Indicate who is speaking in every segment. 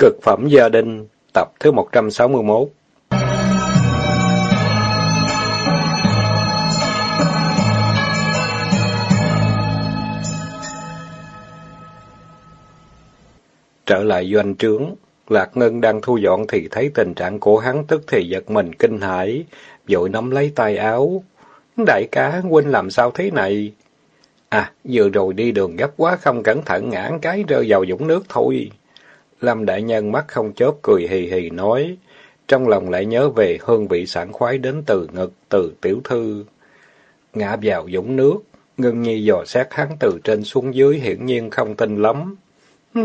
Speaker 1: Cực phẩm gia đình, tập thứ 161 Trở lại doanh trướng, Lạc Ngân đang thu dọn thì thấy tình trạng của hắn tức thì giật mình kinh hãi, vội nắm lấy tay áo. Đại ca, huynh làm sao thế này? À, vừa rồi đi đường gấp quá không cẩn thận ngã cái rơi vào dũng nước thôi. Lâm Đại Nhân mắt không chớp cười hì hì nói, trong lòng lại nhớ về hương vị sảng khoái đến từ ngực, từ tiểu thư. Ngã vào dũng nước, ngân nhi dò xét hắn từ trên xuống dưới hiển nhiên không tin lắm.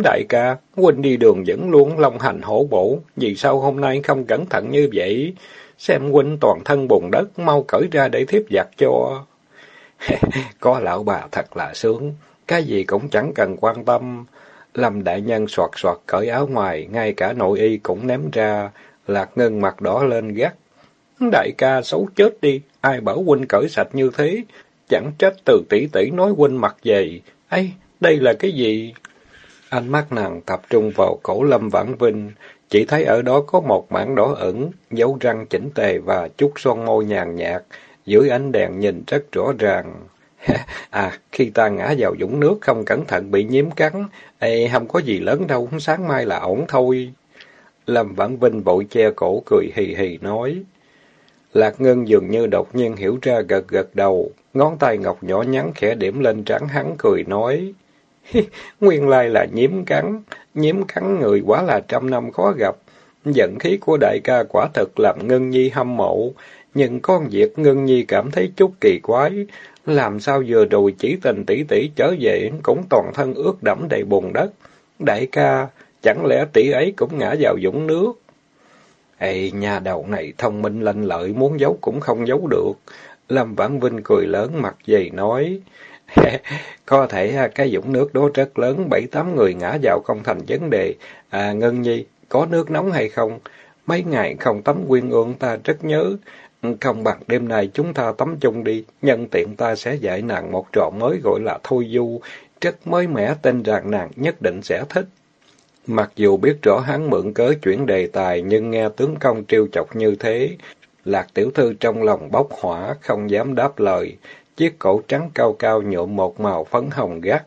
Speaker 1: Đại ca, huynh đi đường vẫn luôn long hành hổ bổ vì sao hôm nay không cẩn thận như vậy? Xem huynh toàn thân bùn đất, mau cởi ra để thiếp giặt cho. Có lão bà thật là sướng, cái gì cũng chẳng cần quan tâm. Lâm đại nhân soạt soạt cởi áo ngoài, ngay cả nội y cũng ném ra, lạc ngân mặt đỏ lên gắt. Đại ca xấu chết đi, ai bảo huynh cởi sạch như thế? Chẳng trách từ tỷ tỷ nói huynh mặt dày. ấy đây là cái gì? Ánh mắt nàng tập trung vào cổ Lâm Vãn Vinh, chỉ thấy ở đó có một mảng đỏ ẩn dấu răng chỉnh tề và chút son môi nhàn nhạt, dưới ánh đèn nhìn rất rõ ràng. à, khi ta ngã vào dũng nước không cẩn thận bị nhiễm cắn, ê, không có gì lớn đâu, sáng mai là ổn thôi. Lâm Vãn Vinh bội che cổ cười hì hì nói. Lạc Ngân dường như đột nhiên hiểu ra gật gật đầu, ngón tay ngọc nhỏ nhắn khẽ điểm lên trán hắn cười nói. Nguyên lai là nhiễm cắn, nhiễm cắn người quá là trăm năm khó gặp. Giận khí của đại ca quả thật làm Ngân Nhi hâm mộ, nhưng con việc Ngân Nhi cảm thấy chút kỳ quái. Làm sao vừa rồi chỉ tình tỷ tỷ trở về cũng toàn thân ướt đẫm đầy bùn đất. Đại ca, chẳng lẽ tỷ ấy cũng ngã vào dũng nước? Ê, nhà đầu này thông minh lanh lợi, muốn giấu cũng không giấu được. Lâm Vãn Vinh cười lớn mặt dày nói, có thể cái dũng nước đó rất lớn, bảy tám người ngã vào không thành vấn đề. À, Ngân Nhi, có nước nóng hay không? Mấy ngày không tắm quyên ương ta rất nhớ. Không bằng đêm nay chúng ta tắm chung đi, nhân tiện ta sẽ dạy nàng một trò mới gọi là Thôi Du, rất mới mẻ tên rằng nàng nhất định sẽ thích. Mặc dù biết rõ hắn mượn cớ chuyển đề tài, nhưng nghe tướng công trêu chọc như thế, Lạc tiểu thư trong lòng bốc hỏa, không dám đáp lời, chiếc cổ trắng cao cao nhuộm một màu phấn hồng gắt.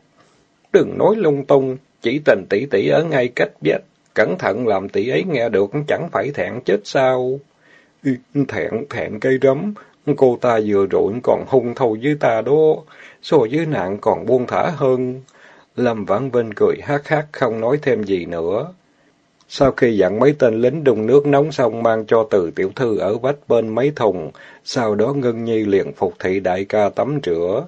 Speaker 1: Đừng nói lung tung, chỉ tình tỷ tỷ ở ngay cách vách, cẩn thận làm tỷ ấy nghe được chẳng phải thẹn chết sao. Thẹn, thẹn cây rắm, cô ta vừa rồi còn hung thâu với ta đó, so với nạn còn buông thả hơn. Lâm Vãn Vinh cười hát hát không nói thêm gì nữa. Sau khi dặn mấy tên lính đun nước nóng xong mang cho từ tiểu thư ở vách bên mấy thùng, sau đó Ngân Nhi liền phục thị đại ca tắm rửa.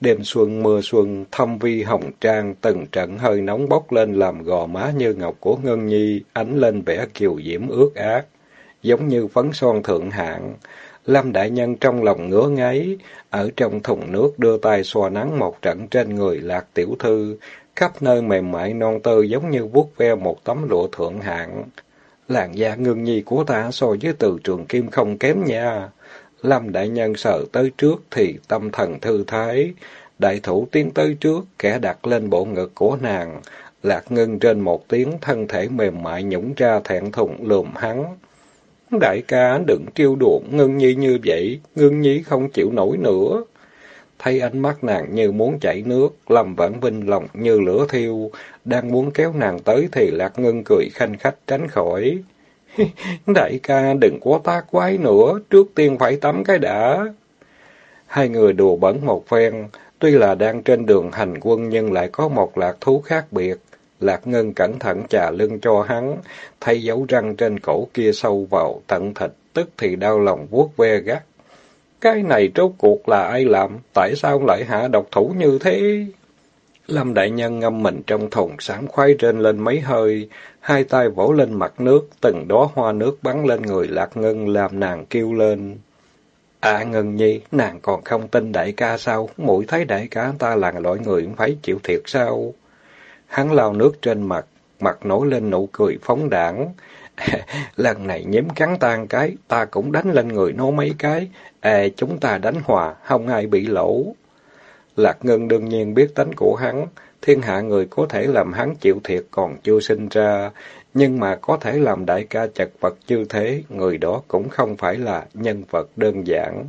Speaker 1: Đêm xuân mưa xuân, thâm vi hồng trang, từng trận hơi nóng bốc lên làm gò má như ngọc của Ngân Nhi, ánh lên vẻ kiều diễm ướt át giống như phấn son thượng hạng. Lâm Đại Nhân trong lòng ngứa ngáy, ở trong thùng nước đưa tay xoa nắng một trận trên người lạc tiểu thư, khắp nơi mềm mại non tơ giống như vuốt ve một tấm lụa thượng hạng. Làn da ngưng nhi của ta so với từ trường kim không kém nha. Lâm Đại Nhân sợ tới trước thì tâm thần thư thái. Đại thủ tiến tới trước, kẻ đặt lên bộ ngực của nàng. Lạc ngưng trên một tiếng, thân thể mềm mại nhũng ra thẹn thùng lườm hắn. Đại ca đừng trêu đùa Ngân Nhi như vậy, Ngân Nhi không chịu nổi nữa. Thấy ánh mắt nàng như muốn chảy nước, Lâm Vãn Vinh lòng như lửa thiêu, đang muốn kéo nàng tới thì Lạc Ngân cười khanh khách tránh khỏi. Đại ca đừng quá tác quái nữa, trước tiên phải tắm cái đã. Hai người đùa bẩn một phen, tuy là đang trên đường hành quân nhưng lại có một lạc thú khác biệt. Lạc Ngân cẩn thận chà lưng cho hắn, thay dấu răng trên cổ kia sâu vào tận thịt, tức thì đau lòng vuốt ve gắt. Cái này rốt cuộc là ai làm? Tại sao lại hạ độc thủ như thế? Lâm Đại Nhân ngâm mình trong thùng sáng khoái trên lên mấy hơi, hai tay vỗ lên mặt nước, từng đóa hoa nước bắn lên người Lạc Ngân làm nàng kêu lên. À Ngân Nhi, nàng còn không tin đại ca sao? Mũi thấy đại ca ta là loại người phải chịu thiệt sao? Hắn lau nước trên mặt, mặt nổi lên nụ cười phóng đảng. Lần này nhím cắn tan cái, ta cũng đánh lên người nó mấy cái. À, chúng ta đánh hòa, không ai bị lỗ. Lạc Ngân đương nhiên biết tính của hắn, thiên hạ người có thể làm hắn chịu thiệt còn chưa sinh ra, nhưng mà có thể làm đại ca chật vật như thế, người đó cũng không phải là nhân vật đơn giản.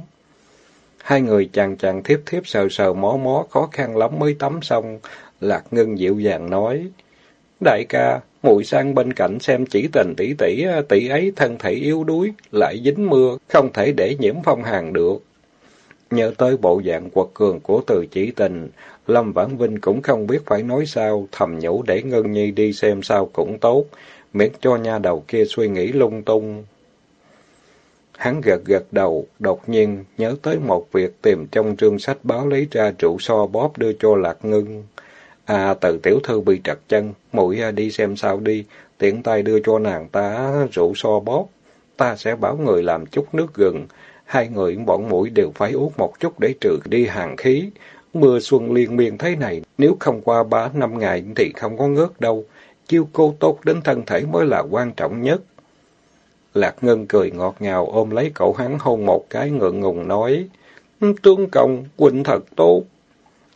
Speaker 1: Hai người chàng chàng thiếp thiếp sờ sờ mó mó khó khăn lắm mới tắm xong, Lạc Ngân dịu dàng nói, Đại ca, muội sang bên cạnh xem chỉ tình tỷ tỷ, tỷ ấy thân thể yếu đuối, lại dính mưa, không thể để nhiễm phong hàn được. Nhớ tới bộ dạng quật cường của từ chỉ tình, Lâm Vãn Vinh cũng không biết phải nói sao, thầm nhủ để Ngân Nhi đi xem sao cũng tốt, miễn cho nha đầu kia suy nghĩ lung tung. Hắn gật gật đầu, đột nhiên nhớ tới một việc tìm trong trương sách báo lấy ra trụ so bóp đưa cho Lạc ngưng À, từ tiểu thư bị trật chân, mũi à, đi xem sao đi, tiện tay đưa cho nàng ta rượu so bóp. Ta sẽ bảo người làm chút nước gừng, hai người bọn mũi đều phải uống một chút để trừ đi hàng khí. Mưa xuân liên miên thế này, nếu không qua ba năm ngày thì không có ngớt đâu. Chiêu cô tốt đến thân thể mới là quan trọng nhất. Lạc Ngân cười ngọt ngào ôm lấy cậu hắn hôn một cái ngượng ngùng nói. Tướng công, huynh thật tốt.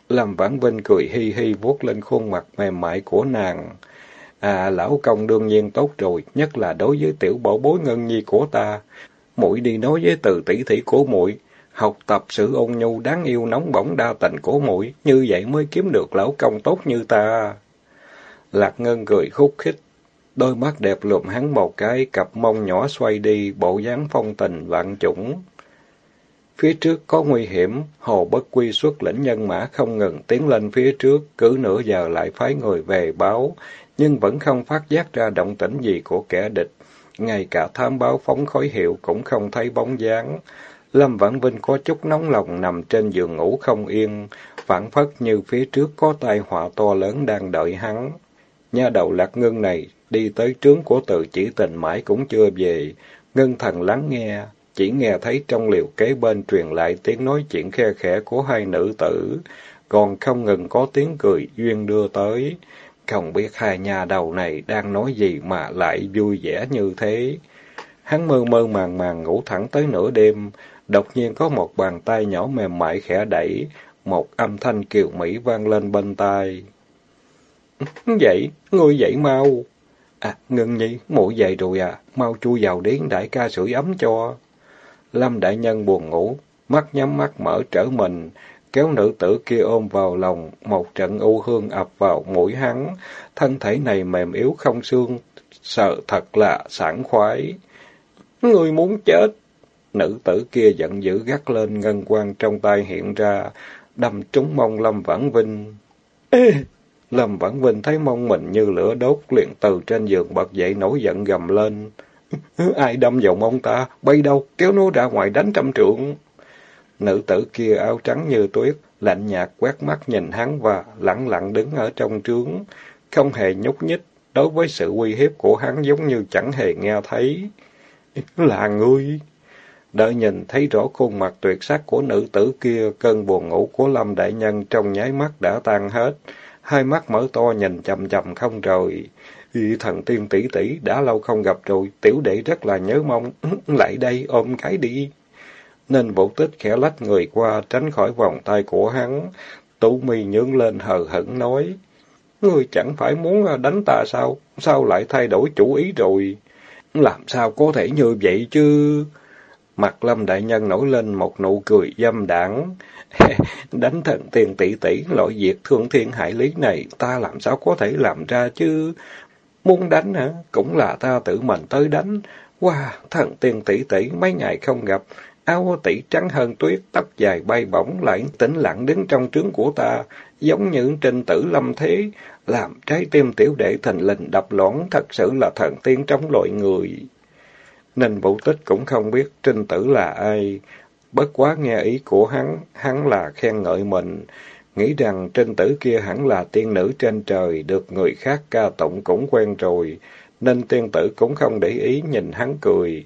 Speaker 1: Lâm Vãn Vinh cười hi hi vuốt lên khuôn mặt mềm mại của nàng. À, lão công đương nhiên tốt rồi, nhất là đối với tiểu bảo bối ngân nhi của ta. Muội đi nói với từ tỷ tỷ của muội, học tập sự ôn nhu đáng yêu nóng bỏng đa tình của muội, như vậy mới kiếm được lão công tốt như ta. Lạc Ngân cười khúc khích, đôi mắt đẹp lùm hắn một cái, cặp mông nhỏ xoay đi, bộ dáng phong tình vạn chủng. Phía trước có nguy hiểm, Hồ Bất Quy xuất lĩnh nhân mã không ngừng tiến lên phía trước, cứ nửa giờ lại phái người về báo, nhưng vẫn không phát giác ra động tĩnh gì của kẻ địch. Ngay cả thám báo phóng khói hiệu cũng không thấy bóng dáng. Lâm Vãn Vinh có chút nóng lòng nằm trên giường ngủ không yên, phản phất như phía trước có tai họa to lớn đang đợi hắn. Nha đầu lạc ngưng này đi tới trướng của tự chỉ tình mãi cũng chưa về, ngân thần lắng nghe, chỉ nghe thấy trong liều kế bên truyền lại tiếng nói chuyện khe khẽ của hai nữ tử, còn không ngừng có tiếng cười duyên đưa tới. Không biết hai nhà đầu này đang nói gì mà lại vui vẻ như thế. Hắn mơ mơ màng màng ngủ thẳng tới nửa đêm, đột nhiên có một bàn tay nhỏ mềm mại khẽ đẩy, một âm thanh kiều mỹ vang lên bên tai. Dậy, ngươi dậy mau. À, Ngân Nhi, muội dậy rồi à, mau chui vào điến đại ca sưởi ấm cho. Lâm Đại Nhân buồn ngủ, mắt nhắm mắt mở trở mình, kéo nữ tử kia ôm vào lòng, một trận u hương ập vào mũi hắn, thân thể này mềm yếu không xương, sợ thật là sảng khoái. Người muốn chết! Nữ tử kia giận dữ gắt lên ngân quan trong tay hiện ra, đâm trúng mông Lâm Vãn Vinh. Ê! Lâm Vãn Vinh thấy mông mình như lửa đốt, liền từ trên giường bật dậy nổi giận gầm lên. Ai đâm vào mông ta? Bay đâu? Kéo nó ra ngoài đánh trăm trượng. Nữ tử kia áo trắng như tuyết, lạnh nhạt quét mắt nhìn hắn và lặng lặng đứng ở trong trướng, không hề nhúc nhích, đối với sự uy hiếp của hắn giống như chẳng hề nghe thấy. Là ngươi! Đợi nhìn thấy rõ khuôn mặt tuyệt sắc của nữ tử kia, cơn buồn ngủ của Lâm Đại Nhân trong nháy mắt đã tan hết, hai mắt mở to nhìn chậm chậm không rời. Thần tiên tỷ tỷ đã lâu không gặp rồi, tiểu đệ rất là nhớ mong, lại đây ôm cái đi. Nên vũ tích khẽ lách người qua, tránh khỏi vòng tay của hắn. Tú mi nhướng lên hờ hững nói, Ngươi chẳng phải muốn à, đánh ta sao? Sao lại thay đổi chủ ý rồi? Làm sao có thể như vậy chứ? Mặt lâm đại nhân nổi lên một nụ cười dâm đảng. Đánh thần tiền tỷ tỷ, loại việc thương thiên hại lý này, ta làm sao có thể làm ra chứ? Muốn đánh hả? Cũng là ta tự mình tới đánh. Wow, thần tiền tỷ tỷ mấy ngày không gặp, áo tỷ trắng hơn tuyết, tóc dài bay bổng lại tĩnh lặng đứng trong trướng của ta, giống như trên tử lâm thế, làm trái tim tiểu đệ thành lình đập loạn, thật sự là thần tiên trong loại người. Nên vũ tích cũng không biết trinh tử là ai, bất quá nghe ý của hắn, hắn là khen ngợi mình, nghĩ rằng trinh tử kia hẳn là tiên nữ trên trời, được người khác ca tụng cũng quen rồi, nên tiên tử cũng không để ý nhìn hắn cười.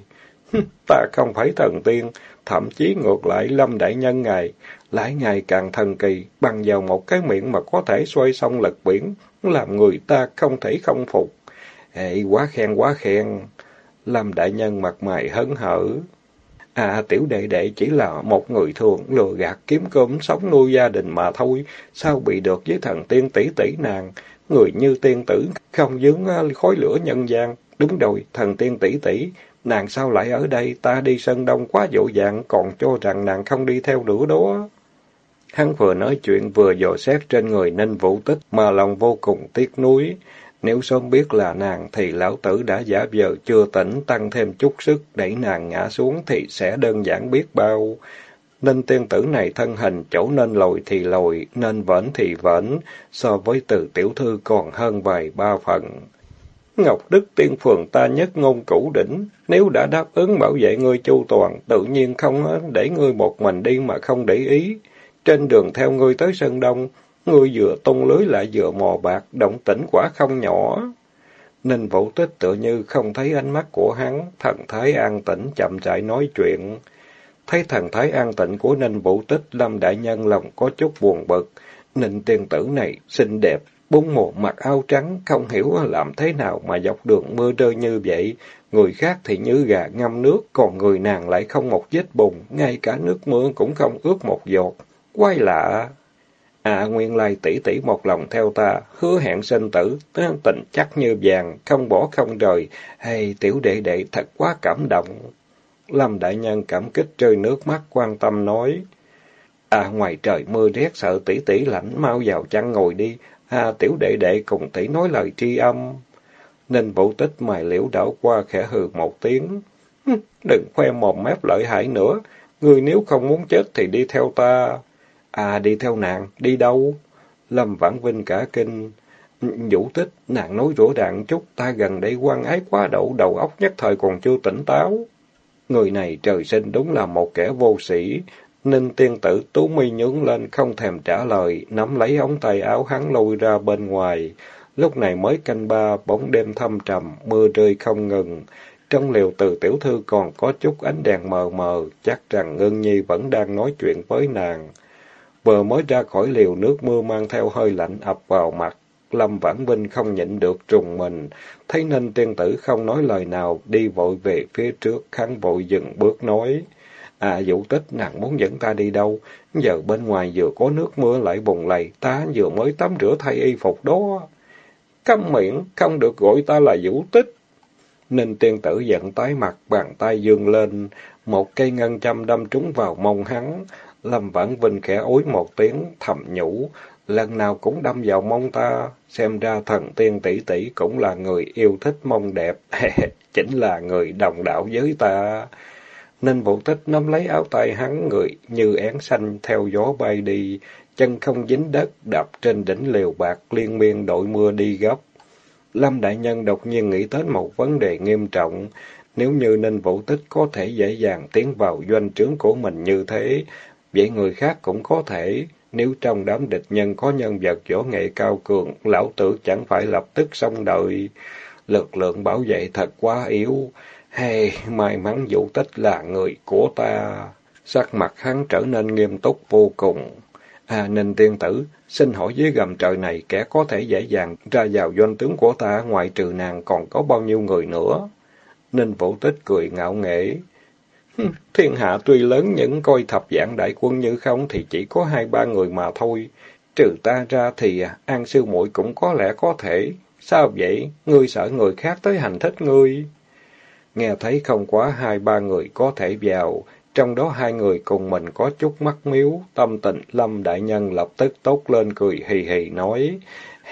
Speaker 1: Ta không phải thần tiên, thậm chí ngược lại lâm đại nhân ngài, lại ngày càng thần kỳ, bằng vào một cái miệng mà có thể xoay sông lật biển, làm người ta không thể không phục. Ê, quá khen quá khen. Lâm đại nhân mặt mày hấn hở. À, tiểu đệ đệ chỉ là một người thường, lừa gạt kiếm cơm sống nuôi gia đình mà thôi, sao bị được với thần tiên tỷ tỷ nàng. Người như tiên tử, không dướng à, khói lửa nhân gian. Đúng rồi, thần tiên tỷ tỷ, nàng sao lại ở đây, ta đi sân đông quá dỗ dàng, còn cho rằng nàng không đi theo nữa đó. Hắn vừa nói chuyện vừa dò xét trên người Ninh Vũ Tích mà lòng vô cùng tiếc nuối. Nếu sớm biết là nàng thì lão tử đã giả vờ chưa tỉnh tăng thêm chút sức đẩy nàng ngã xuống thì sẽ đơn giản biết bao. nên tiên tử này thân hình chỗ nên lồi thì lồi, nên vẫn thì vẫn, so với từ tiểu thư còn hơn vài ba phần. Ngọc Đức Tiên Phường ta nhất ngôn cũ đỉnh, nếu đã đáp ứng bảo vệ ngươi chu toàn, tự nhiên không để ngươi một mình đi mà không để ý. Trên đường theo ngươi tới Sơn Đông, ngươi vừa tung lưới lại vừa mò bạc, động tĩnh quả không nhỏ. Ninh Vũ Tích tựa như không thấy ánh mắt của hắn, thần thái an tĩnh chậm rãi nói chuyện. Thấy thần thái an tịnh của Ninh Vũ Tích, Lâm Đại Nhân lòng có chút buồn bực. Ninh tiên tử này xinh đẹp, bún một mặc áo trắng, không hiểu làm thế nào mà dọc đường mưa rơi như vậy. Người khác thì như gà ngâm nước, còn người nàng lại không một vết bùn, ngay cả nước mưa cũng không ướt một giọt. Quay lạ! À, nguyên lai tỷ tỷ một lòng theo ta, hứa hẹn sinh tử, tình chắc như vàng, không bỏ không rời. Hay tiểu đệ đệ thật quá cảm động. Lâm Đại Nhân cảm kích rơi nước mắt quan tâm nói. À, ngoài trời mưa rét sợ tỷ tỷ lạnh, mau vào chăn ngồi đi. À, tiểu đệ đệ cùng tỷ nói lời tri âm. Ninh Vũ Tích mài liễu đảo qua khẽ hừ một tiếng. Đừng khoe mồm mép lợi hại nữa. Ngươi nếu không muốn chết thì đi theo ta. À, đi theo nàng, đi đâu? Lâm Vãn Vinh cả kinh. Vũ tích, nàng nói rủa ràng chút, ta gần đây quan ái quá đậu đầu óc nhất thời còn chưa tỉnh táo. Người này trời sinh đúng là một kẻ vô sĩ. Ninh tiên tử tú mi nhướng lên, không thèm trả lời, nắm lấy ống tay áo hắn lôi ra bên ngoài. Lúc này mới canh ba, bóng đêm thâm trầm, mưa rơi không ngừng. Trong liều từ tiểu thư còn có chút ánh đèn mờ mờ, chắc rằng Ngân Nhi vẫn đang nói chuyện với nàng. Vừa mới ra khỏi liều nước mưa mang theo hơi lạnh ập vào mặt. Lâm Vãn Vinh không nhịn được trùng mình, thấy nên tiên tử không nói lời nào, đi vội về phía trước, hắn vội dừng bước nói. À vũ tích nàng muốn dẫn ta đi đâu? Giờ bên ngoài vừa có nước mưa lại bùng lầy, ta vừa mới tắm rửa thay y phục đó. Câm miệng, không được gọi ta là vũ tích. Ninh tiên tử giận tái mặt, bàn tay dương lên, một cây ngân châm đâm trúng vào mông hắn. Lâm Vãn Vinh khẽ ối một tiếng, thầm nhủ, lần nào cũng đâm vào mông ta, xem ra thần tiên tỷ tỷ cũng là người yêu thích mông đẹp, chính là người đồng đạo với ta. Nên vũ tích nắm lấy áo tay hắn người như én xanh theo gió bay đi, chân không dính đất, đập trên đỉnh liều bạc liên miên đội mưa đi gấp. Lâm Đại Nhân đột nhiên nghĩ tới một vấn đề nghiêm trọng. Nếu như Ninh Vũ Tích có thể dễ dàng tiến vào doanh trướng của mình như thế, vậy người khác cũng có thể. Nếu trong đám địch nhân có nhân vật võ nghệ cao cường, lão tử chẳng phải lập tức xong đời. Lực lượng bảo vệ thật quá yếu. Hay, may mắn vũ tích là người của ta. Sắc mặt hắn trở nên nghiêm túc vô cùng. À, Ninh Tiên Tử, xin hỏi dưới gầm trời này kẻ có thể dễ dàng ra vào doanh tướng của ta ngoại trừ nàng còn có bao nhiêu người nữa? Ninh Vũ Tích cười ngạo nghễ. Thiên hạ tuy lớn những coi thập dạng đại quân như không thì chỉ có hai ba người mà thôi. Trừ ta ra thì à, An Sư muội cũng có lẽ có thể. Sao vậy? Ngươi sợ người khác tới hành thích ngươi? Nghe thấy không quá hai ba người có thể vào, trong đó hai người cùng mình có chút mắc miếu, tâm tình Lâm Đại Nhân lập tức tốt lên cười hì hì nói,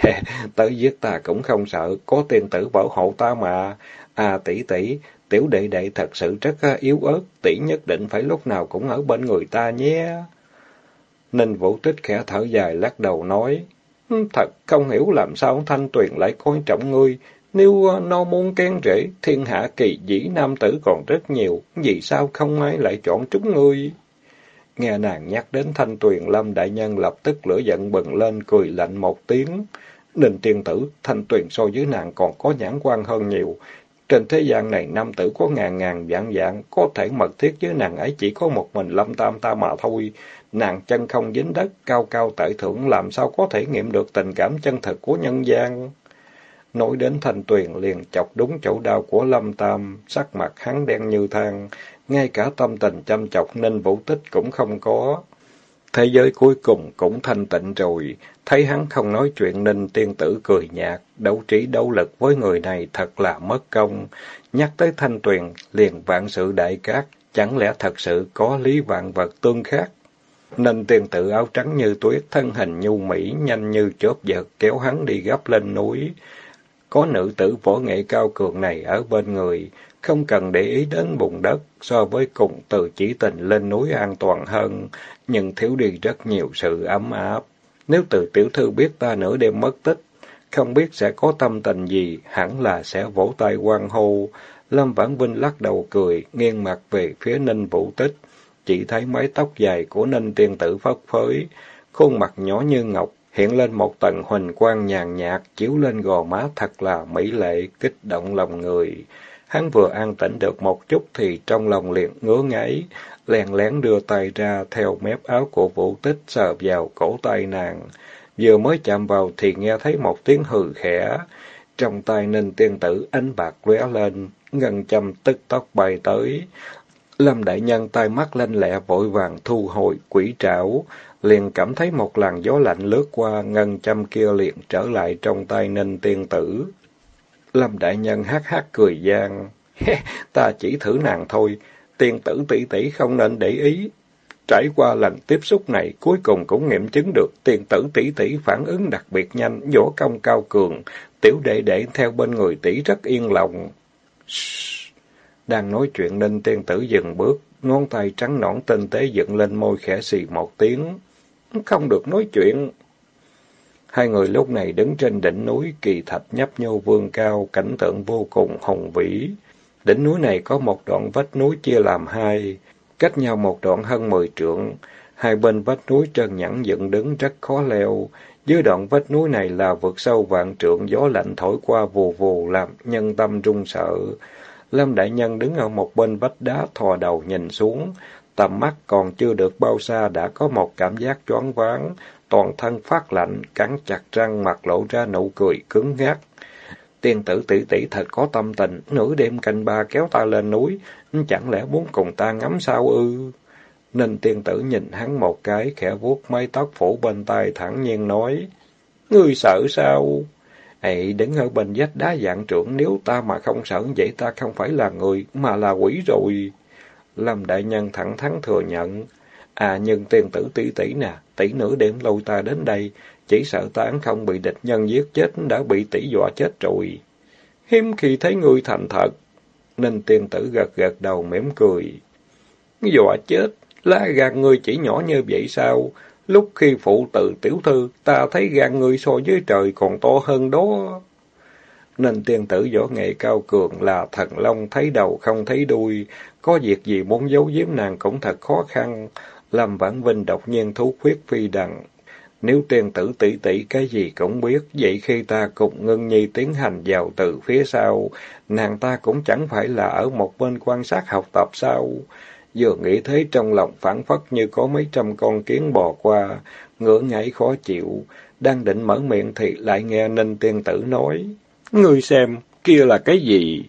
Speaker 1: tới giết ta cũng không sợ, có tiên tử bảo hộ ta mà. À tỷ tỷ, tiểu đệ đệ thật sự rất à, yếu ớt, tỷ nhất định phải lúc nào cũng ở bên người ta nhé. Ninh Vũ Tích khẽ thở dài lắc đầu nói, thật không hiểu làm sao Thanh Tuyền lại coi trọng ngươi, nếu ờ, nó muốn kén rễ, thiên hạ kỳ dĩ nam tử còn rất nhiều, vì sao không ai lại chọn chúng ngươi? Nghe nàng nhắc đến thanh tuyền lâm đại nhân lập tức lửa giận bừng lên, cười lạnh một tiếng. Ninh tiên tử, thanh tuyền so với nàng còn có nhãn quan hơn nhiều. Trên thế gian này nam tử có ngàn ngàn vạn vạn, có thể mật thiết với nàng ấy chỉ có một mình lâm tam ta mà thôi. Nàng chân không dính đất, cao cao tại thượng làm sao có thể nghiệm được tình cảm chân thật của nhân gian. Nói đến thanh tuyền liền chọc đúng chỗ đau của Lâm Tam, sắc mặt hắn đen như than, ngay cả tâm tình chăm chọc nên vũ tích cũng không có. Thế giới cuối cùng cũng thanh tịnh rồi, thấy hắn không nói chuyện nên tiên tử cười nhạt, đấu trí đấu lực với người này thật là mất công. Nhắc tới thanh tuyền, liền vạn sự đại cát, chẳng lẽ thật sự có lý vạn vật tương khác? Nên tiên tử áo trắng như tuyết, thân hình nhu mỹ, nhanh như chớp giật, kéo hắn đi gấp lên núi. Có nữ tử võ nghệ cao cường này ở bên người, không cần để ý đến bùn đất, so với cùng từ chỉ tình lên núi an toàn hơn, nhưng thiếu đi rất nhiều sự ấm áp. Nếu từ tiểu thư biết ta nửa đêm mất tích, không biết sẽ có tâm tình gì, hẳn là sẽ vỗ tay quan hô. Lâm Vãn Vinh lắc đầu cười, nghiêng mặt về phía Ninh Vũ Tích, chỉ thấy mái tóc dài của Ninh tiên tử phất phới, khuôn mặt nhỏ như ngọc, hiện lên một tầng huỳnh quang nhàn nhạt, chiếu lên gò má thật là mỹ lệ, kích động lòng người. Hắn vừa an tĩnh được một chút thì trong lòng liền ngứa ngáy, lèn lén đưa tay ra theo mép áo của vũ tích sờ vào cổ tay nàng. Vừa mới chạm vào thì nghe thấy một tiếng hừ khẽ. Trong tay ninh tiên tử ánh bạc lóe lên, ngân châm tức tốc bay tới. Lâm đại nhân tay mắt lên lẹ vội vàng thu hồi quỷ trảo, liền cảm thấy một làn gió lạnh lướt qua, ngân châm kia liền trở lại trong tay ninh tiên tử. Lâm đại nhân hát hát cười gian, ta chỉ thử nàng thôi, tiền tử tỷ tỷ không nên để ý. Trải qua lần tiếp xúc này, cuối cùng cũng nghiệm chứng được tiền tử tỷ tỷ phản ứng đặc biệt nhanh, võ công cao cường, tiểu đệ đệ theo bên người tỷ rất yên lòng. Đang nói chuyện nên tiên tử dừng bước, ngón tay trắng nõn tinh tế dựng lên môi khẽ xì một tiếng. Không được nói chuyện. Hai người lúc này đứng trên đỉnh núi kỳ thạch nhấp nhô vương cao, cảnh tượng vô cùng hùng vĩ. Đỉnh núi này có một đoạn vách núi chia làm hai, cách nhau một đoạn hơn mười trượng. Hai bên vách núi trơn nhẵn dựng đứng rất khó leo. Dưới đoạn vách núi này là vực sâu vạn trượng, gió lạnh thổi qua vù vù làm nhân tâm run sợ. Lâm Đại Nhân đứng ở một bên vách đá thò đầu nhìn xuống, tầm mắt còn chưa được bao xa đã có một cảm giác choáng váng, toàn thân phát lạnh, cắn chặt răng mặt lộ ra nụ cười cứng ngắc. Tiên tử tỷ tỷ thật có tâm tình, nửa đêm canh ba kéo ta lên núi, chẳng lẽ muốn cùng ta ngắm sao ư? Nên tiên tử nhìn hắn một cái, khẽ vuốt mái tóc phủ bên tai thẳng nhiên nói, Ngươi sợ sao? Ê, đứng ở bên vách đá dạng trưởng, nếu ta mà không sợ vậy ta không phải là người, mà là quỷ rồi. Lâm đại nhân thẳng thắn thừa nhận, À nhưng tiên tử tỷ tỷ nè, tỷ nữ đêm lâu ta đến đây, chỉ sợ ta không bị địch nhân giết chết, đã bị tỷ dọa chết rồi. Hiếm khi thấy ngươi thành thật, nên tiên tử gật gật đầu mỉm cười. Dọa chết, lá gan ngươi chỉ nhỏ như vậy sao? Lúc khi phụ tự tiểu thư, ta thấy gan ngươi so với trời còn to hơn đó. Nên tiên tử võ nghệ cao cường là thần long thấy đầu không thấy đuôi, có việc gì muốn giấu giếm nàng cũng thật khó khăn. Lâm Vãn Vinh đột nhiên thú khuyết phi đằng. Nếu tiên tử tỷ tỷ cái gì cũng biết, vậy khi ta cùng ngân nhi tiến hành vào từ phía sau, nàng ta cũng chẳng phải là ở một bên quan sát học tập sao? Vừa nghĩ thế trong lòng phản phất như có mấy trăm con kiến bò qua, ngửa ngảy khó chịu, đang định mở miệng thì lại nghe Ninh tiên tử nói. Ngươi xem, kia là cái gì?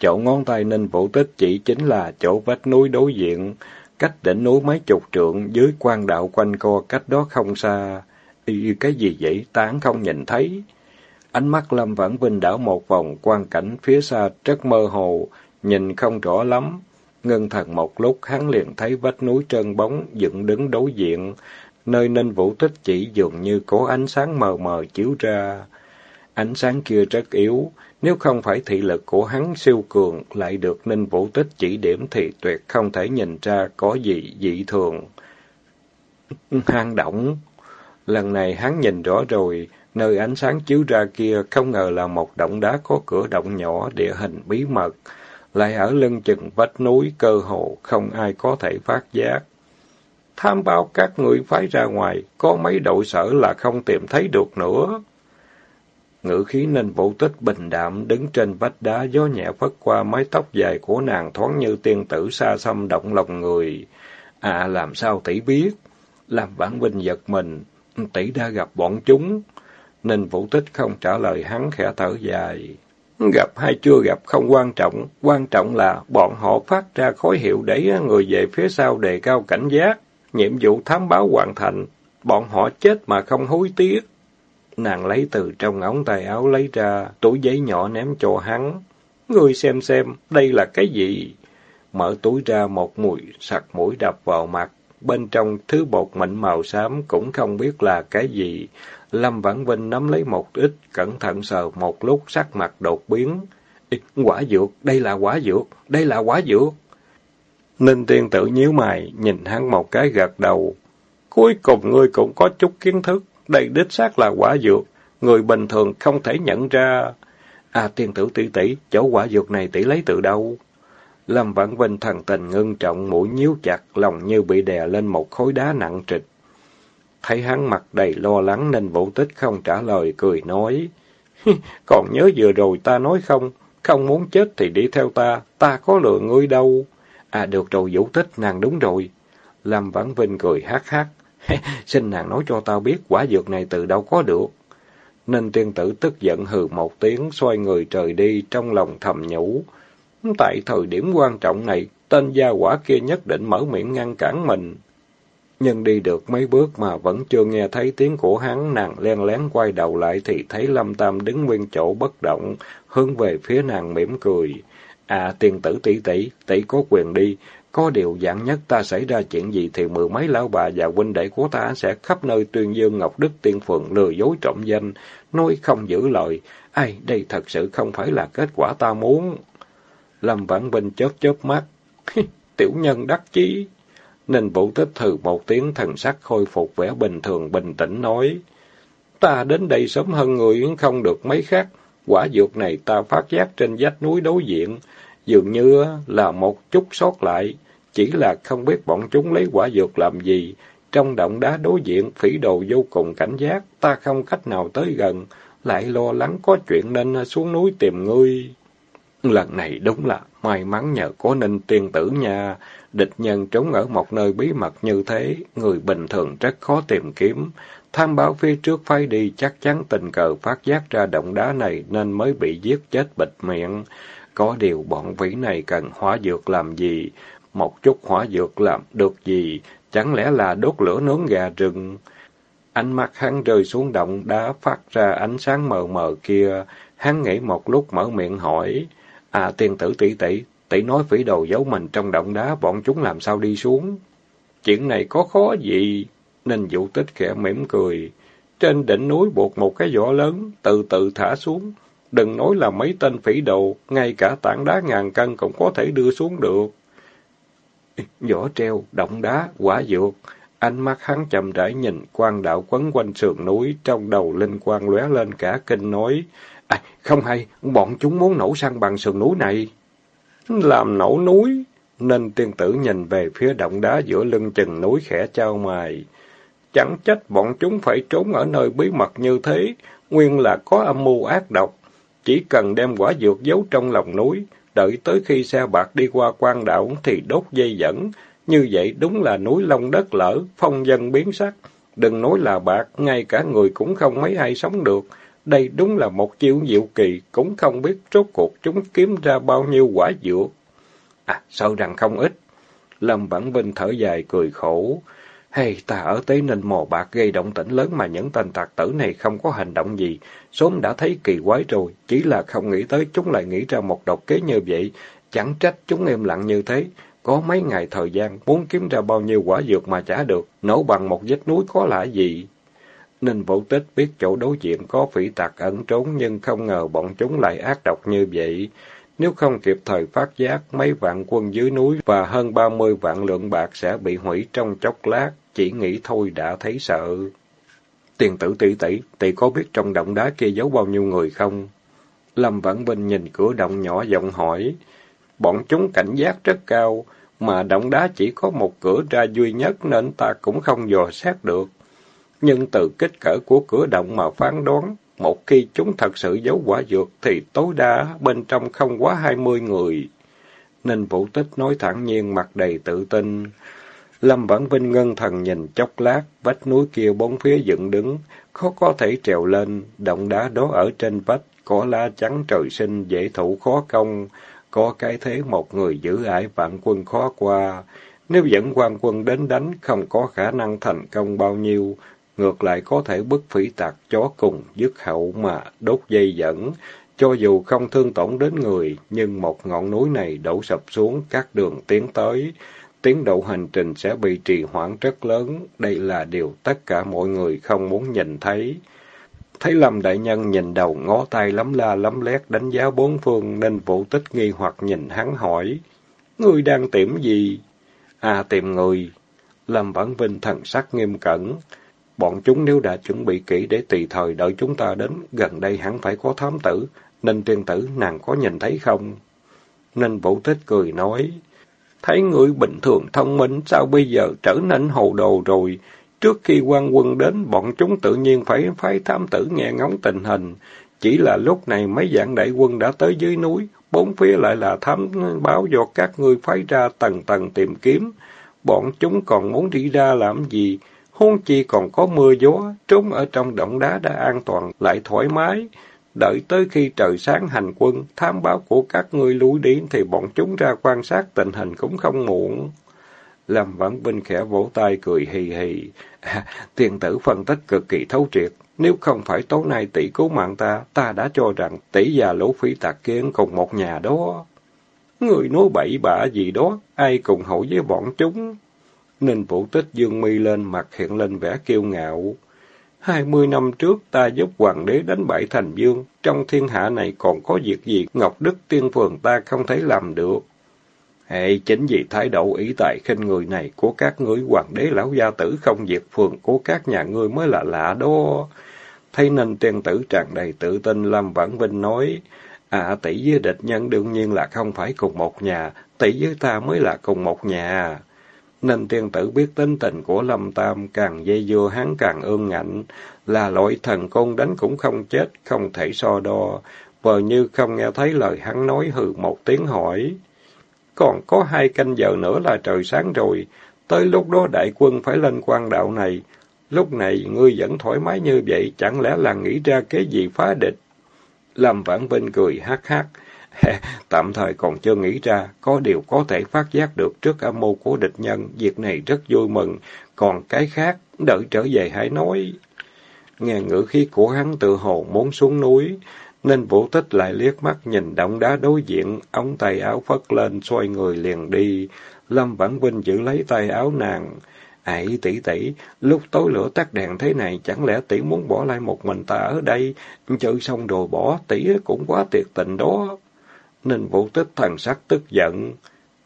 Speaker 1: Chỗ ngón tay Ninh Vũ Tích chỉ chính là chỗ vách núi đối diện, cách đỉnh núi mấy chục trượng, dưới quan đạo quanh co cách đó không xa. Y cái gì vậy, tán không nhìn thấy. Ánh mắt Lâm Vãn Vinh đảo một vòng quan cảnh phía xa rất mơ hồ, nhìn không rõ lắm. Ngân thần một lúc hắn liền thấy vách núi trơn bóng dựng đứng đối diện, nơi nên vũ tích chỉ dường như có ánh sáng mờ mờ chiếu ra. Ánh sáng kia rất yếu, nếu không phải thị lực của hắn siêu cường lại được Ninh Vũ Tích chỉ điểm thì tuyệt không thể nhìn ra có gì dị thường. Hang động Lần này hắn nhìn rõ rồi, nơi ánh sáng chiếu ra kia không ngờ là một động đá có cửa động nhỏ địa hình bí mật, lại ở lưng chừng vách núi cơ hồ không ai có thể phát giác. Tham bao các người phái ra ngoài, có mấy đội sở là không tìm thấy được nữa. Ngữ khí nên vũ tích bình đạm, đứng trên vách đá, gió nhẹ phất qua mái tóc dài của nàng thoáng như tiên tử xa xăm động lòng người. À, làm sao tỷ biết? Làm bản binh giật mình, tỷ đã gặp bọn chúng. nên Vũ Tích không trả lời hắn khẽ thở dài. Gặp hay chưa gặp không quan trọng, quan trọng là bọn họ phát ra khói hiệu để người về phía sau đề cao cảnh giác. Nhiệm vụ thám báo hoàn thành, bọn họ chết mà không hối tiếc. Nàng lấy từ trong ống tay áo lấy ra, túi giấy nhỏ ném cho hắn. Ngươi xem xem, đây là cái gì? Mở túi ra một mùi sặc mũi đập vào mặt. Bên trong thứ bột mịn màu xám cũng không biết là cái gì. Lâm Vãn Vinh nắm lấy một ít, cẩn thận sờ một lúc sắc mặt đột biến. Quả dược, đây là quả dược, đây là quả dược. Ninh tiên tự nhíu mày, nhìn hắn một cái gật đầu. Cuối cùng ngươi cũng có chút kiến thức, đây đích xác là quả dược, người bình thường không thể nhận ra. À tiên tử tỷ tỷ, chỗ quả dược này tỷ lấy từ đâu? Lâm Vãn Vinh thần tình ngưng trọng, mũi nhíu chặt, lòng như bị đè lên một khối đá nặng trịch. Thấy hắn mặt đầy lo lắng nên vũ tích không trả lời, cười nói. Còn nhớ vừa rồi ta nói không, không muốn chết thì đi theo ta, ta có lừa ngươi đâu. À được rồi vũ tích, nàng đúng rồi. Lâm Vãn Vinh cười hát hát. Xin nàng nói cho tao biết quả dược này từ đâu có được. Nên tiên tử tức giận hừ một tiếng, xoay người trời đi, trong lòng thầm nhủ. Tại thời điểm quan trọng này, tên gia quả kia nhất định mở miệng ngăn cản mình. Nhưng đi được mấy bước mà vẫn chưa nghe thấy tiếng của hắn, nàng len lén quay đầu lại thì thấy Lâm Tam đứng nguyên chỗ bất động, hướng về phía nàng mỉm cười. À, tiền tử tỷ tỷ, tỷ có quyền đi. Có điều dạng nhất ta xảy ra chuyện gì thì mười mấy lão bà và huynh đệ của ta sẽ khắp nơi tuyên dương Ngọc Đức Tiên Phượng lừa dối trộm danh, nói không giữ lời. Ai, đây thật sự không phải là kết quả ta muốn. Lâm Vãn Vinh chớp chớp mắt. Tiểu nhân đắc chí. Ninh Vũ Tích thừ một tiếng thần sắc khôi phục vẻ bình thường bình tĩnh nói. Ta đến đây sớm hơn người không được mấy khác. Quả dược này ta phát giác trên vách núi đối diện. Dường như là một chút sót lại. Chỉ là không biết bọn chúng lấy quả dược làm gì. Trong động đá đối diện, phỉ đồ vô cùng cảnh giác. Ta không cách nào tới gần. Lại lo lắng có chuyện nên xuống núi tìm ngươi. Lần này đúng là may mắn nhờ có ninh tiên tử nha. Địch nhân trốn ở một nơi bí mật như thế, người bình thường rất khó tìm kiếm. Tham báo phía trước phái đi chắc chắn tình cờ phát giác ra động đá này nên mới bị giết chết bịt miệng. Có điều bọn vĩ này cần hỏa dược làm gì? Một chút hỏa dược làm được gì? Chẳng lẽ là đốt lửa nướng gà rừng? Ánh mắt hắn rơi xuống động đá phát ra ánh sáng mờ mờ kia. Hắn nghĩ một lúc mở miệng hỏi. À tiên tử tỷ tỷ, tỷ nói phỉ đồ giấu mình trong động đá, bọn chúng làm sao đi xuống? Chuyện này có khó gì? Nên vũ tích khẽ mỉm cười. Trên đỉnh núi buộc một cái vỏ lớn, từ từ thả xuống. Đừng nói là mấy tên phỉ đầu ngay cả tảng đá ngàn cân cũng có thể đưa xuống được. Vỏ treo, động đá, quả dược. Ánh mắt hắn chậm rãi nhìn quan đạo quấn quanh sườn núi, trong đầu linh quang lóe lên cả kinh nói. À, không hay, bọn chúng muốn nổ sang bằng sườn núi này. Làm nổ núi, nên tiên tử nhìn về phía động đá giữa lưng chừng núi khẽ trao mài. Chẳng trách bọn chúng phải trốn ở nơi bí mật như thế, nguyên là có âm mưu ác độc. Chỉ cần đem quả dược giấu trong lòng núi, đợi tới khi xe bạc đi qua quan đảo thì đốt dây dẫn. Như vậy đúng là núi lông đất lở, phong dân biến sắc. Đừng nói là bạc, ngay cả người cũng không mấy ai sống được. Đây đúng là một chiêu diệu kỳ, cũng không biết rốt cuộc chúng kiếm ra bao nhiêu quả dược. À, sợ rằng không ít. Lâm Vãn Vinh thở dài cười khổ. Hay, ta ở Tế Ninh mò bạc gây động tĩnh lớn mà những tên tạc tử này không có hành động gì. Sớm đã thấy kỳ quái rồi, chỉ là không nghĩ tới chúng lại nghĩ ra một độc kế như vậy. Chẳng trách chúng im lặng như thế. Có mấy ngày thời gian, muốn kiếm ra bao nhiêu quả dược mà trả được, nổ bằng một vết núi có lạ gì. Ninh Vũ Tích biết chỗ đối diện có phỉ tạc ẩn trốn nhưng không ngờ bọn chúng lại ác độc như vậy. Nếu không kịp thời phát giác, mấy vạn quân dưới núi và hơn ba mươi vạn lượng bạc sẽ bị hủy trong chốc lát, chỉ nghĩ thôi đã thấy sợ. Tiền tử tỷ tỷ, tỷ có biết trong động đá kia giấu bao nhiêu người không? Lâm Vãn Vinh nhìn cửa động nhỏ giọng hỏi. Bọn chúng cảnh giác rất cao, mà động đá chỉ có một cửa ra duy nhất nên ta cũng không dò xét được nhưng từ kích cỡ của cửa động mà phán đoán, một khi chúng thật sự giấu quả dược thì tối đa bên trong không quá hai mươi người. Ninh Vũ Tích nói thẳng nhiên mặt đầy tự tin. Lâm Vãn Vinh ngân thần nhìn chốc lát, vách núi kia bốn phía dựng đứng, khó có thể trèo lên, động đá đó ở trên vách, có lá trắng trời sinh dễ thủ khó công, có cái thế một người giữ ải vạn quân khó qua. Nếu dẫn quan quân đến đánh, không có khả năng thành công bao nhiêu, ngược lại có thể bức phỉ tạc chó cùng, dứt hậu mà đốt dây dẫn. Cho dù không thương tổn đến người, nhưng một ngọn núi này đổ sập xuống, các đường tiến tới, tiến độ hành trình sẽ bị trì hoãn rất lớn. Đây là điều tất cả mọi người không muốn nhìn thấy. Thấy Lâm Đại Nhân nhìn đầu ngó tay lắm la lắm lét đánh giá bốn phương nên vũ tích nghi hoặc nhìn hắn hỏi. Ngươi đang tìm gì? À tìm người. Lâm Vãn Vinh thần sắc nghiêm cẩn. Bọn chúng nếu đã chuẩn bị kỹ để tùy thời đợi chúng ta đến, gần đây hẳn phải có thám tử. nên tiên tử nàng có nhìn thấy không? nên vũ tích cười nói. Thấy người bình thường thông minh sao bây giờ trở nên hồ đồ rồi? Trước khi quan quân đến, bọn chúng tự nhiên phải phái thám tử nghe ngóng tình hình. Chỉ là lúc này mấy dạng đại quân đã tới dưới núi, bốn phía lại là thám báo do các ngươi phái ra tầng tầng tìm kiếm. Bọn chúng còn muốn đi ra làm gì? Hôn chi còn có mưa gió, trốn ở trong động đá đã an toàn, lại thoải mái. Đợi tới khi trời sáng hành quân, thám báo của các ngươi lui đi thì bọn chúng ra quan sát tình hình cũng không muộn. Lâm Vãn Vinh khẽ vỗ tay cười hì hì. À, tiền tử phân tích cực kỳ thấu triệt. Nếu không phải tối nay tỷ cứu mạng ta, ta đã cho rằng tỷ và lỗ phí tạc kiến cùng một nhà đó. Người nói bậy bạ gì đó, ai cùng hậu với bọn chúng. Ninh vũ tích dương mi lên mặt hiện lên vẻ kiêu ngạo. Hai mươi năm trước ta giúp hoàng đế đánh bại thành dương, trong thiên hạ này còn có việc gì Ngọc Đức Tiên Phường ta không thể làm được. Hệ chính vì thái độ ý tại khinh người này của các ngươi hoàng đế lão gia tử không diệt phường của các nhà ngươi mới là lạ đó. Thấy nên tiên tử tràn đầy tự tin Lâm Vãn Vinh nói, À tỷ với địch nhân đương nhiên là không phải cùng một nhà, tỷ với ta mới là cùng một nhà. Nên tiên tử biết tính tình của Lâm Tam càng dây dưa hắn càng ương ngạnh, là loại thần côn đánh cũng không chết, không thể so đo, vờ như không nghe thấy lời hắn nói hừ một tiếng hỏi. Còn có hai canh giờ nữa là trời sáng rồi, tới lúc đó đại quân phải lên quan đạo này. Lúc này ngươi vẫn thoải mái như vậy, chẳng lẽ là nghĩ ra cái gì phá địch? Lâm Vãn Vinh cười hát hát. Tạm thời còn chưa nghĩ ra, có điều có thể phát giác được trước âm mưu của địch nhân, việc này rất vui mừng, còn cái khác, đợi trở về hãy nói. Nghe ngữ khí của hắn tự hồ muốn xuống núi, nên vũ tích lại liếc mắt nhìn động đá đối diện, ống tay áo phất lên, xoay người liền đi. Lâm Vãn Vinh giữ lấy tay áo nàng. Ấy tỷ tỷ, lúc tối lửa tắt đèn thế này, chẳng lẽ tỷ muốn bỏ lại một mình ta ở đây, chữ xong rồi bỏ, tỷ cũng quá tuyệt tình đó. Nên vũ tích thần sắc tức giận.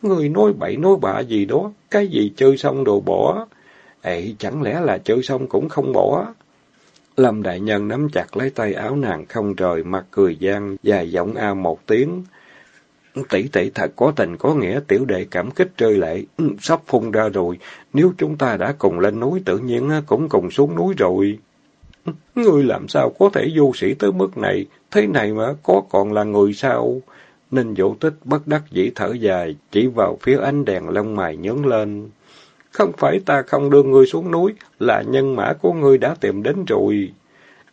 Speaker 1: Người nói bậy nói bạ gì đó, cái gì chơi xong đồ bỏ. Ấy chẳng lẽ là chơi xong cũng không bỏ. Lâm Đại Nhân nắm chặt lấy tay áo nàng không rời, mặt cười gian, dài giọng a một tiếng. Tỷ tỷ thật có tình có nghĩa, tiểu đệ cảm kích rơi lệ, ừ, sắp phun ra rồi, nếu chúng ta đã cùng lên núi tự nhiên cũng cùng xuống núi rồi. Ngươi làm sao có thể vô sĩ tới mức này, thế này mà có còn là người sao? Ninh vũ tích bất đắc dĩ thở dài, chỉ vào phía ánh đèn lông mày nhướng lên. Không phải ta không đưa ngươi xuống núi, là nhân mã của ngươi đã tìm đến rồi.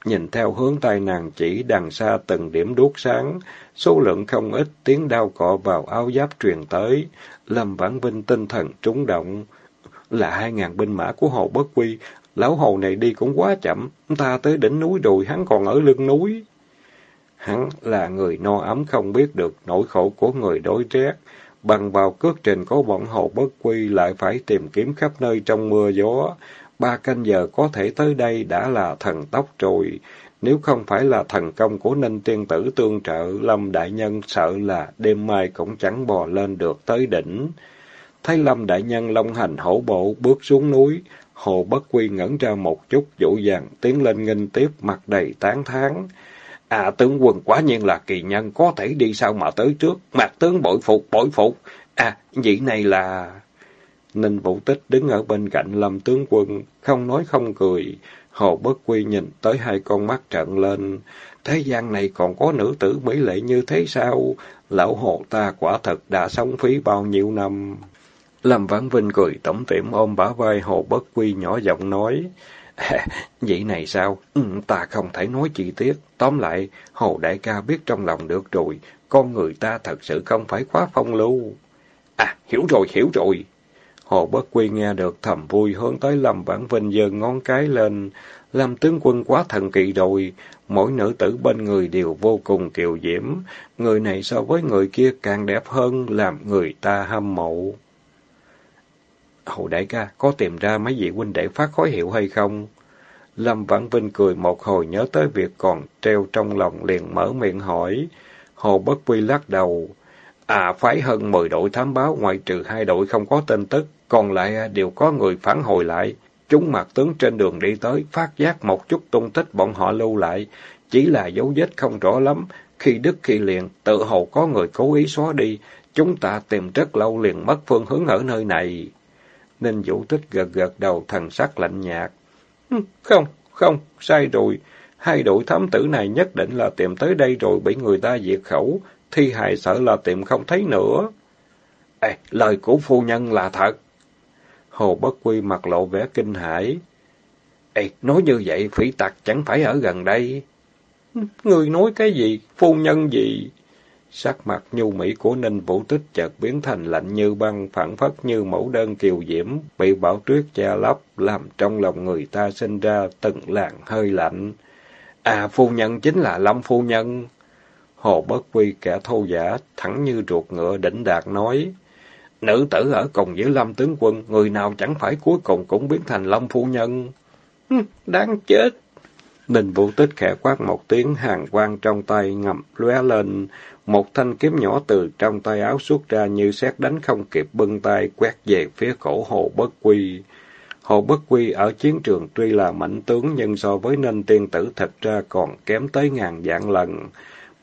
Speaker 1: Nhìn theo hướng tay nàng chỉ đằng xa từng điểm đuốc sáng, số lượng không ít tiếng đao cọ vào áo giáp truyền tới. Lâm Vãn Vinh tinh thần trúng động. Là hai ngàn binh mã của Hồ Bất Quy, lão Hồ này đi cũng quá chậm, ta tới đỉnh núi rồi, hắn còn ở lưng núi. Hắn là người no ấm không biết được nỗi khổ của người đối rét. Bằng vào cước trình có bọn Hồ Bất Quy lại phải tìm kiếm khắp nơi trong mưa gió. Ba canh giờ có thể tới đây đã là thần tốc rồi. Nếu không phải là thần công của Ninh Tiên Tử tương trợ, Lâm Đại Nhân sợ là đêm mai cũng chẳng bò lên được tới đỉnh. Thấy Lâm Đại Nhân long hành hổ bộ bước xuống núi, Hồ Bất Quy ngẩn ra một chút dỗ dàng tiến lên nghênh tiếp mặt đầy tán thán. À tướng quân quả nhiên là kỳ nhân có thể đi sao mà tới trước, mặt tướng bội phục bội phục. À vị này là... Ninh Vũ Tích đứng ở bên cạnh Lâm tướng quân, không nói không cười. Hồ Bất Quy nhìn tới hai con mắt trận lên. Thế gian này còn có nữ tử mỹ lệ như thế sao? Lão hồ ta quả thật đã sống phí bao nhiêu năm. Lâm Vãn Vinh cười tẩm tiệm ôm bả vai Hồ Bất Quy nhỏ giọng nói. vậy này sao? Ừ, ta không thể nói chi tiết. Tóm lại, Hồ Đại ca biết trong lòng được rồi. Con người ta thật sự không phải quá phong lưu. À, hiểu rồi, hiểu rồi. Hồ Bất Quy nghe được thầm vui hướng tới Lâm Vãn Vinh giơ ngón cái lên. Lâm tướng quân quá thần kỳ rồi, mỗi nữ tử bên người đều vô cùng kiều diễm, người này so với người kia càng đẹp hơn, làm người ta hâm mộ. Hậu đại ca, có tìm ra mấy vị huynh đệ phát khói hiệu hay không? Lâm Vãn Vinh cười một hồi nhớ tới việc còn treo trong lòng liền mở miệng hỏi. Hồ Bất Quy lắc đầu. À, phái hơn mười đội thám báo, ngoại trừ hai đội không có tin tức, còn lại đều có người phản hồi lại. Chúng mặt tướng trên đường đi tới, phát giác một chút tung tích bọn họ lưu lại, chỉ là dấu vết không rõ lắm, khi đứt khi liền, tự hồ có người cố ý xóa đi, chúng ta tìm rất lâu liền mất phương hướng ở nơi này. Ninh Vũ Tích gật gật đầu thần sắc lạnh nhạt. Ừ, không, không, sai rồi. Hai đội thám tử này nhất định là tìm tới đây rồi bị người ta diệt khẩu, thi hài sợ là tìm không thấy nữa. Ê, lời của phu nhân là thật. Hồ Bất Quy mặt lộ vẻ kinh hãi. Ê, nói như vậy, phỉ tặc chẳng phải ở gần đây. Ừ, người nói cái gì? Phu nhân gì? Sắc mặt nhu mỹ của Ninh Vũ Tích chợt biến thành lạnh như băng, phản phất như mẫu đơn kiều diễm, bị bão tuyết che lấp, làm trong lòng người ta sinh ra từng làn hơi lạnh. À, phu nhân chính là Lâm phu nhân. Hồ Bất Quy kẻ thô giả, thẳng như ruột ngựa đỉnh đạt nói. Nữ tử ở cùng với Lâm tướng quân, người nào chẳng phải cuối cùng cũng biến thành Lâm phu nhân. Đáng chết! Ninh Vũ Tích khẽ quát một tiếng hàng quang trong tay ngầm lóe lên, một thanh kiếm nhỏ từ trong tay áo xuất ra như xét đánh không kịp bưng tay quét về phía cổ Hồ Bất Quy. Hồ Bất Quy ở chiến trường tuy là mạnh tướng nhưng so với nên tiên tử thật ra còn kém tới ngàn vạn lần.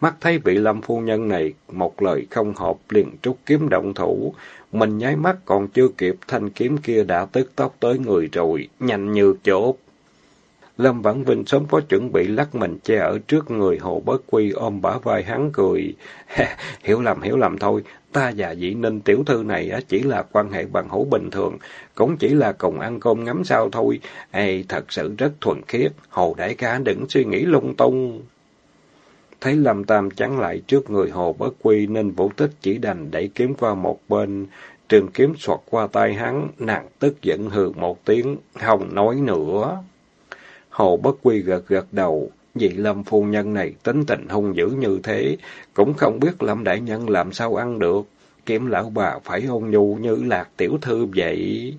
Speaker 1: Mắt thấy vị lâm phu nhân này, một lời không hợp liền trúc kiếm động thủ. Mình nháy mắt còn chưa kịp thanh kiếm kia đã tức tốc tới người rồi, nhanh như chốt. Lâm Vãn Vinh sớm có chuẩn bị lắc mình che ở trước người Hồ Bất Quy ôm bả vai hắn cười. hiểu lầm, hiểu lầm thôi, ta và dĩ ninh tiểu thư này chỉ là quan hệ bằng hữu bình thường, cũng chỉ là cùng ăn cơm ngắm sao thôi. Ê, thật sự rất thuần khiết, Hồ Đại ca đừng suy nghĩ lung tung. Thấy Lâm Tam chắn lại trước người Hồ Bất Quy nên vũ tích chỉ đành đẩy kiếm qua một bên, trường kiếm xoạt qua tay hắn, nàng tức giận hừ một tiếng, không nói nữa. Hồ Bất Quy gật gật đầu. Vì Lâm phu nhân này tính tình hung dữ như thế, cũng không biết Lâm đại nhân làm sao ăn được. Kiếm lão bà phải hôn nhu như lạc tiểu thư vậy.